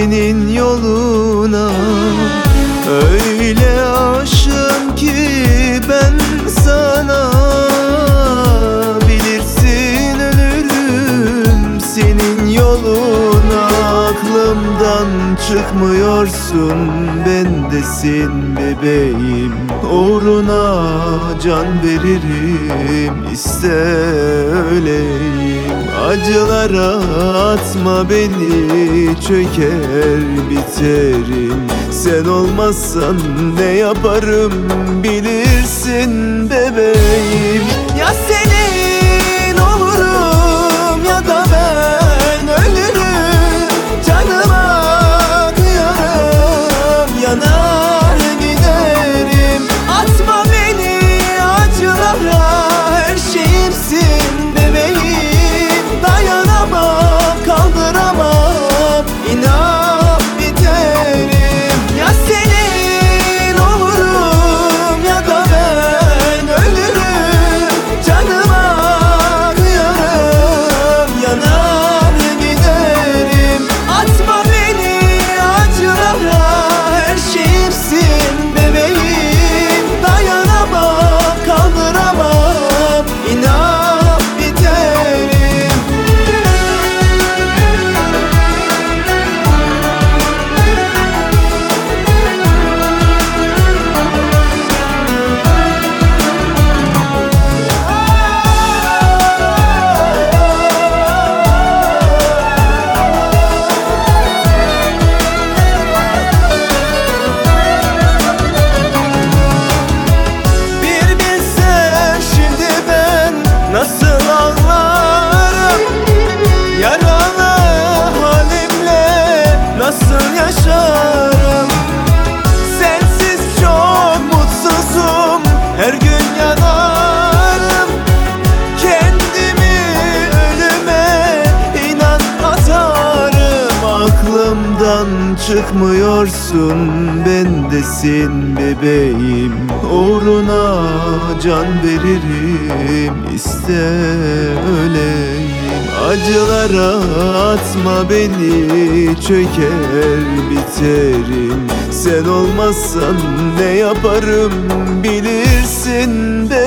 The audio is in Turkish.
senin yoluna. Öyle aşığım ki ben sana. Bilirsin ölürüm senin yoluna. Aklımdan çıkmıyorsun bendesin bebeğim. Uğruna can veririm iste öleyim Acılara atma beni çöker biterim. Sen olmazsan ne yaparım bilirsin bebeğim çıkmıyorsun bendesin bebeğim. Uğruna can veririm iste öleyim. Acılara atma beni çöker biterim. Sen olmazsan ne yaparım bilirsin sen